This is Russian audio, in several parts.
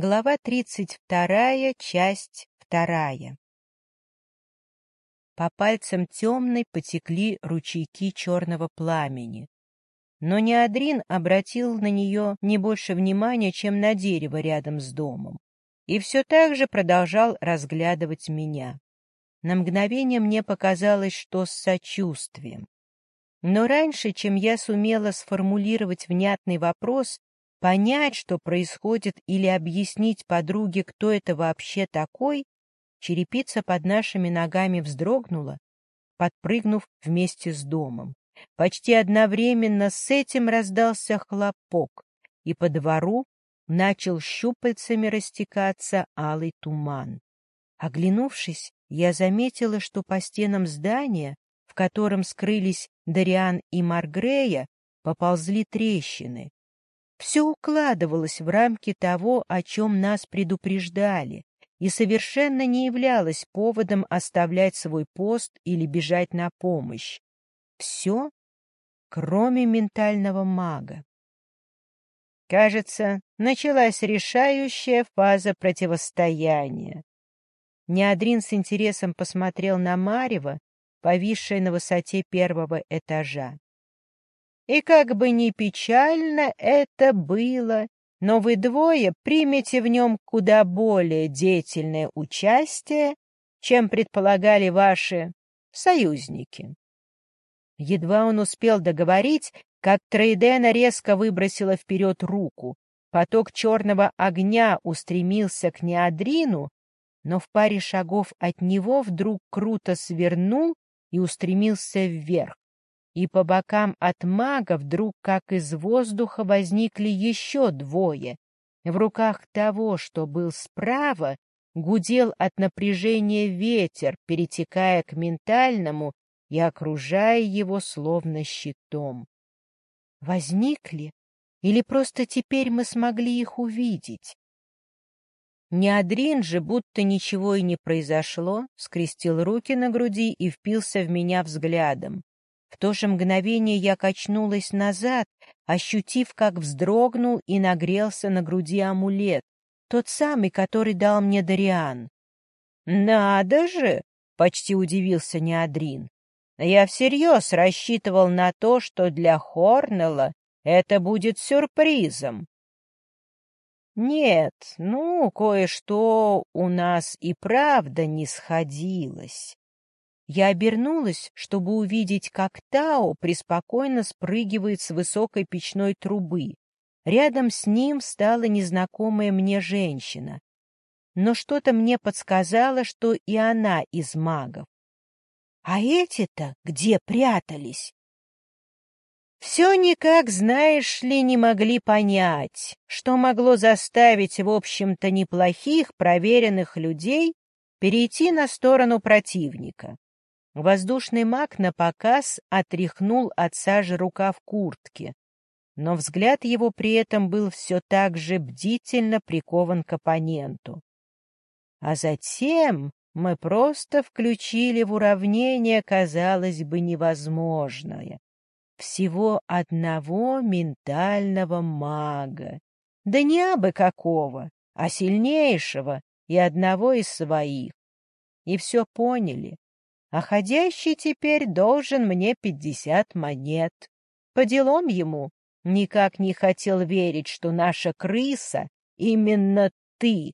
Глава 32, часть 2. По пальцам темной потекли ручейки черного пламени. Но Неодрин обратил на нее не больше внимания, чем на дерево рядом с домом, и все так же продолжал разглядывать меня. На мгновение мне показалось, что с сочувствием. Но раньше, чем я сумела сформулировать внятный вопрос, Понять, что происходит, или объяснить подруге, кто это вообще такой, черепица под нашими ногами вздрогнула, подпрыгнув вместе с домом. Почти одновременно с этим раздался хлопок, и по двору начал щупальцами растекаться алый туман. Оглянувшись, я заметила, что по стенам здания, в котором скрылись Дариан и Маргрея, поползли трещины. Все укладывалось в рамки того, о чем нас предупреждали, и совершенно не являлось поводом оставлять свой пост или бежать на помощь. Все, кроме ментального мага. Кажется, началась решающая фаза противостояния. Неодрин с интересом посмотрел на Марева, повисшее на высоте первого этажа. И как бы ни печально это было, но вы двое примете в нем куда более деятельное участие, чем предполагали ваши союзники. Едва он успел договорить, как Трейдена резко выбросила вперед руку. Поток черного огня устремился к Неадрину, но в паре шагов от него вдруг круто свернул и устремился вверх и по бокам от мага вдруг, как из воздуха, возникли еще двое. В руках того, что был справа, гудел от напряжения ветер, перетекая к ментальному и окружая его словно щитом. Возникли? Или просто теперь мы смогли их увидеть? Неадрин же, будто ничего и не произошло, скрестил руки на груди и впился в меня взглядом. В то же мгновение я качнулась назад, ощутив, как вздрогнул и нагрелся на груди амулет, тот самый, который дал мне Дариан. «Надо же!» — почти удивился Неадрин. «Я всерьез рассчитывал на то, что для Хорнелла это будет сюрпризом». «Нет, ну, кое-что у нас и правда не сходилось». Я обернулась, чтобы увидеть, как Тао преспокойно спрыгивает с высокой печной трубы. Рядом с ним стала незнакомая мне женщина. Но что-то мне подсказало, что и она из магов. А эти-то где прятались? Все никак, знаешь ли, не могли понять, что могло заставить, в общем-то, неплохих, проверенных людей перейти на сторону противника. Воздушный маг на показ отряхнул от сажи рука в куртке, но взгляд его при этом был все так же бдительно прикован к оппоненту. А затем мы просто включили в уравнение, казалось бы, невозможное. Всего одного ментального мага. Да не абы какого, а сильнейшего и одного из своих. И все поняли а ходящий теперь должен мне пятьдесят монет. По делам ему никак не хотел верить, что наша крыса именно ты.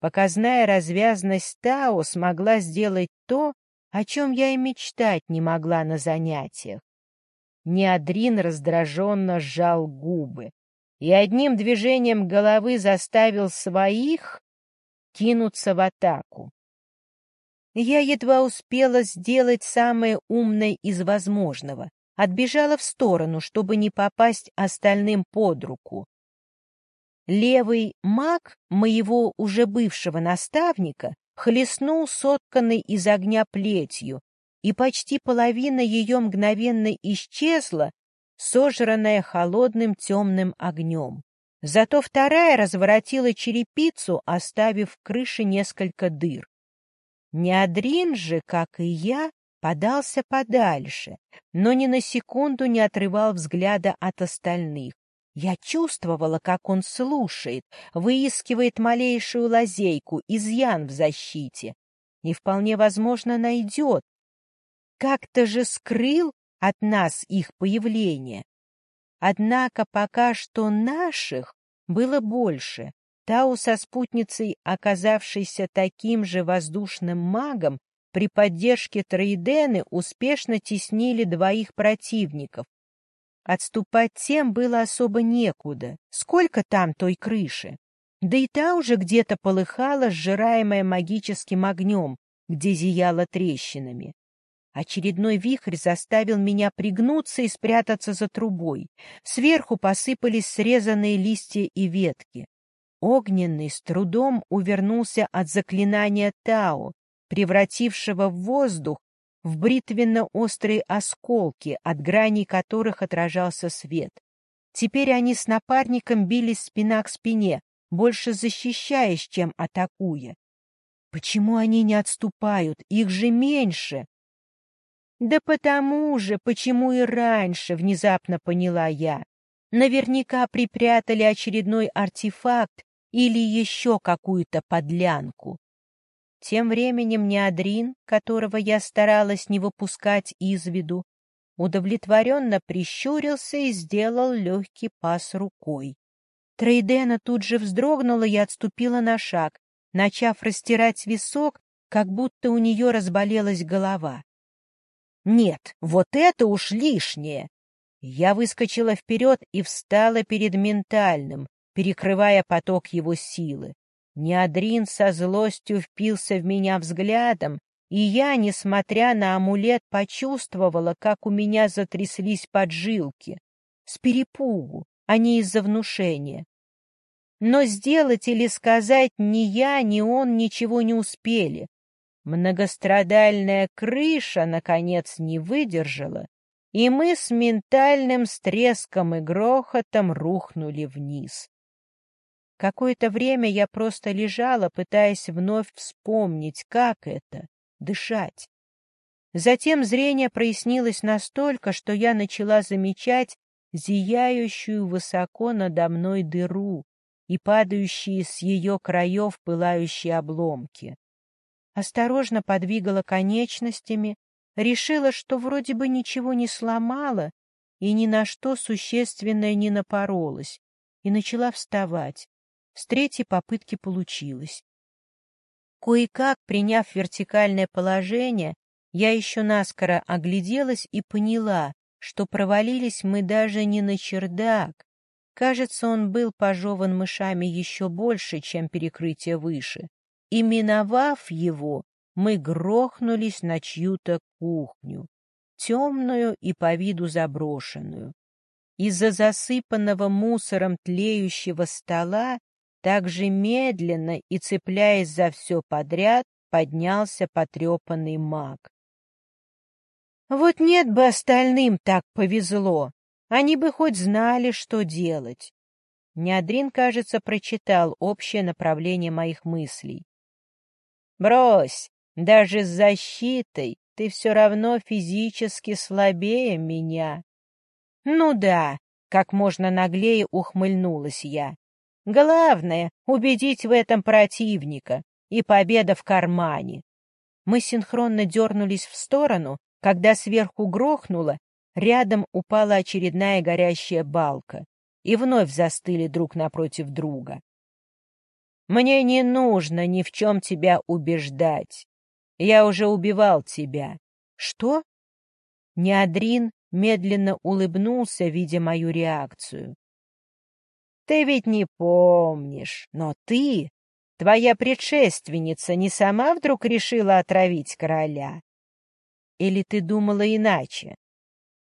Показная развязность Тао смогла сделать то, о чем я и мечтать не могла на занятиях. Неадрин раздраженно сжал губы и одним движением головы заставил своих кинуться в атаку. Я едва успела сделать самое умное из возможного. Отбежала в сторону, чтобы не попасть остальным под руку. Левый маг моего уже бывшего наставника хлестнул сотканной из огня плетью, и почти половина ее мгновенно исчезла, сожранная холодным темным огнем. Зато вторая разворотила черепицу, оставив в крыше несколько дыр. Неадрин же, как и я, подался подальше, но ни на секунду не отрывал взгляда от остальных Я чувствовала, как он слушает, выискивает малейшую лазейку, изъян в защите. И вполне возможно найдет. Как-то же скрыл от нас их появление. Однако пока что наших было больше. Тау со спутницей, оказавшейся таким же воздушным магом, при поддержке Троидены успешно теснили двоих противников, Отступать тем было особо некуда. Сколько там той крыши? Да и та уже где-то полыхала, сжираемая магическим огнем, где зияла трещинами. Очередной вихрь заставил меня пригнуться и спрятаться за трубой. Сверху посыпались срезанные листья и ветки. Огненный с трудом увернулся от заклинания Тао, превратившего в воздух в бритвенно-острые осколки, от граней которых отражался свет. Теперь они с напарником бились спина к спине, больше защищаясь, чем атакуя. Почему они не отступают? Их же меньше. Да потому же, почему и раньше, внезапно поняла я. Наверняка припрятали очередной артефакт или еще какую-то подлянку. Тем временем Неадрин, которого я старалась не выпускать из виду, удовлетворенно прищурился и сделал легкий пас рукой. Трейдена тут же вздрогнула и отступила на шаг, начав растирать висок, как будто у нее разболелась голова. «Нет, вот это уж лишнее!» Я выскочила вперед и встала перед ментальным, перекрывая поток его силы. Неадрин со злостью впился в меня взглядом, и я, несмотря на амулет, почувствовала, как у меня затряслись поджилки. С перепугу, а не из-за внушения. Но сделать или сказать ни я, ни он ничего не успели. Многострадальная крыша, наконец, не выдержала, и мы с ментальным стреском и грохотом рухнули вниз. Какое-то время я просто лежала, пытаясь вновь вспомнить, как это — дышать. Затем зрение прояснилось настолько, что я начала замечать зияющую высоко надо мной дыру и падающие с ее краев пылающие обломки. Осторожно подвигала конечностями, решила, что вроде бы ничего не сломала и ни на что существенное не напоролась, и начала вставать. С третьей попытки получилось. Кое-как, приняв вертикальное положение, я еще наскоро огляделась и поняла, что провалились мы даже не на чердак. Кажется, он был пожеван мышами еще больше, чем перекрытие выше. И, миновав его, мы грохнулись на чью-то кухню, темную и по виду заброшенную. Из-за засыпанного мусором тлеющего стола так же медленно и, цепляясь за все подряд, поднялся потрепанный маг. Вот нет бы остальным так повезло, они бы хоть знали, что делать. Неадрин, кажется, прочитал общее направление моих мыслей. «Брось, даже с защитой ты все равно физически слабее меня». «Ну да», — как можно наглее ухмыльнулась я. Главное — убедить в этом противника, и победа в кармане. Мы синхронно дернулись в сторону, когда сверху грохнуло, рядом упала очередная горящая балка, и вновь застыли друг напротив друга. «Мне не нужно ни в чем тебя убеждать. Я уже убивал тебя». «Что?» Неадрин медленно улыбнулся, видя мою реакцию. Ты ведь не помнишь, но ты, твоя предшественница, не сама вдруг решила отравить короля? Или ты думала иначе?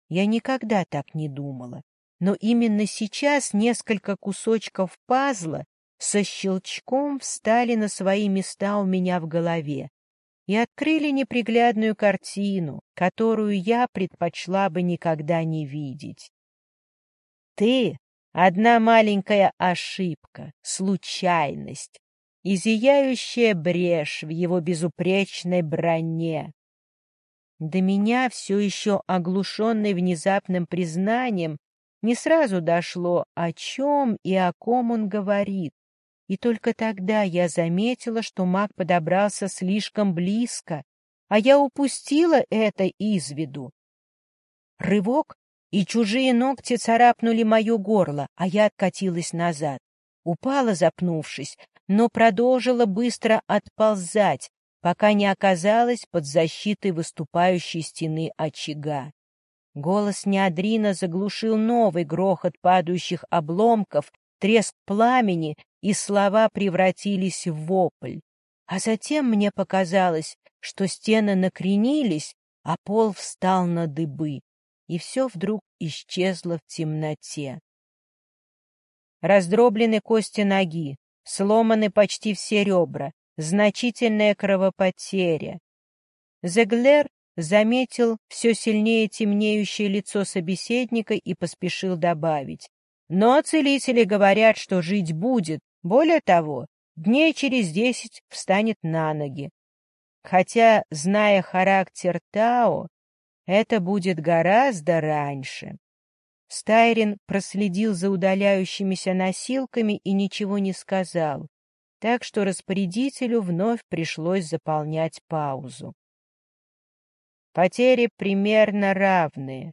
Я никогда так не думала, но именно сейчас несколько кусочков пазла со щелчком встали на свои места у меня в голове и открыли неприглядную картину, которую я предпочла бы никогда не видеть. Ты Одна маленькая ошибка, случайность и брешь в его безупречной броне. До меня, все еще оглушенный внезапным признанием, Не сразу дошло, о чем и о ком он говорит. И только тогда я заметила, что маг подобрался слишком близко, а я упустила это из виду. Рывок, и чужие ногти царапнули мое горло, а я откатилась назад. Упала, запнувшись, но продолжила быстро отползать, пока не оказалась под защитой выступающей стены очага. Голос Неадрина заглушил новый грохот падающих обломков, треск пламени, и слова превратились в вопль. А затем мне показалось, что стены накренились, а пол встал на дыбы, и все вдруг исчезло в темноте. Раздроблены кости ноги, сломаны почти все ребра, значительная кровопотеря. Зеглер заметил все сильнее темнеющее лицо собеседника и поспешил добавить. Но целители говорят, что жить будет. Более того, дней через десять встанет на ноги. Хотя, зная характер Тао, это будет гораздо раньше. Стайрин проследил за удаляющимися носилками и ничего не сказал, так что распорядителю вновь пришлось заполнять паузу. Потери примерно равные.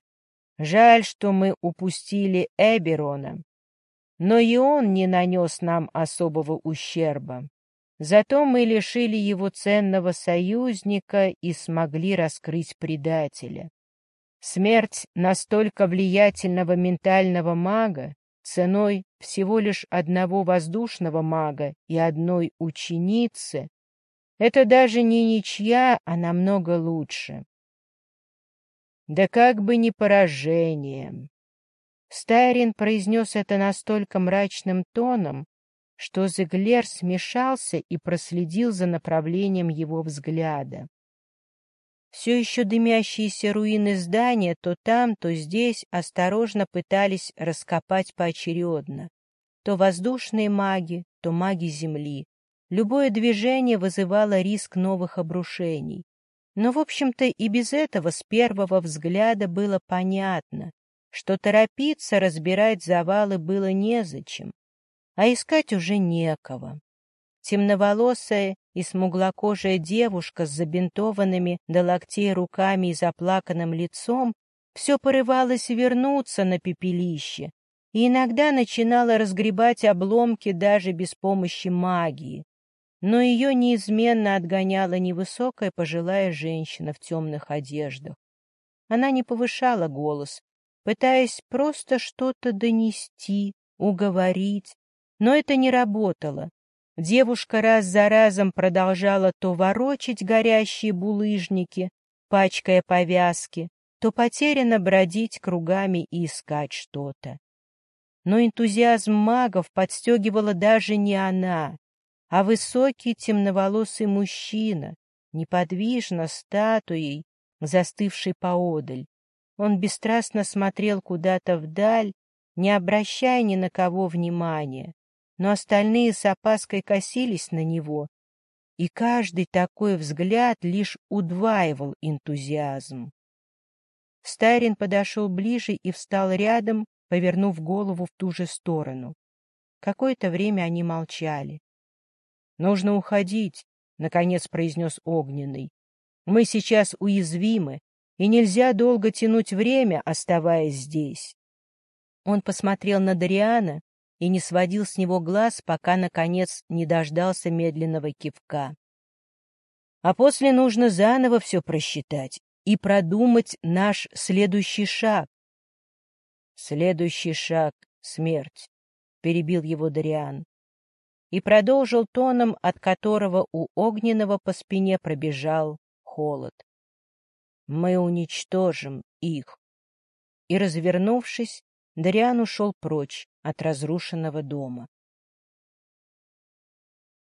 Жаль, что мы упустили Эберона, но и он не нанес нам особого ущерба. Зато мы лишили его ценного союзника и смогли раскрыть предателя. Смерть настолько влиятельного ментального мага ценой всего лишь одного воздушного мага и одной ученицы — это даже не ничья, а намного лучше. Да как бы не поражением. Стайрин произнес это настолько мрачным тоном, что Зеглер смешался и проследил за направлением его взгляда. Все еще дымящиеся руины здания то там, то здесь осторожно пытались раскопать поочередно. То воздушные маги, то маги земли. Любое движение вызывало риск новых обрушений. Но, в общем-то, и без этого с первого взгляда было понятно, что торопиться разбирать завалы было незачем, а искать уже некого. Темноволосая и смуглокожая девушка с забинтованными до локтей руками и заплаканным лицом все порывалась вернуться на пепелище и иногда начинала разгребать обломки даже без помощи магии. Но ее неизменно отгоняла невысокая пожилая женщина в темных одеждах. Она не повышала голос, пытаясь просто что-то донести, уговорить, но это не работало. Девушка раз за разом продолжала то ворочать горящие булыжники, пачкая повязки, то потерянно бродить кругами и искать что-то. Но энтузиазм магов подстегивала даже не она, а высокий темноволосый мужчина, неподвижно статуей, застывший поодаль. Он бесстрастно смотрел куда-то вдаль, не обращая ни на кого внимания но остальные с опаской косились на него, и каждый такой взгляд лишь удваивал энтузиазм. Стайрин подошел ближе и встал рядом, повернув голову в ту же сторону. Какое-то время они молчали. — Нужно уходить, — наконец произнес Огненный. — Мы сейчас уязвимы, и нельзя долго тянуть время, оставаясь здесь. Он посмотрел на Дариана, и не сводил с него глаз, пока, наконец, не дождался медленного кивка. А после нужно заново все просчитать и продумать наш следующий шаг. Следующий шаг — смерть, — перебил его Дариан. И продолжил тоном, от которого у Огненного по спине пробежал холод. Мы уничтожим их. И, развернувшись, Дариан ушел прочь от разрушенного дома.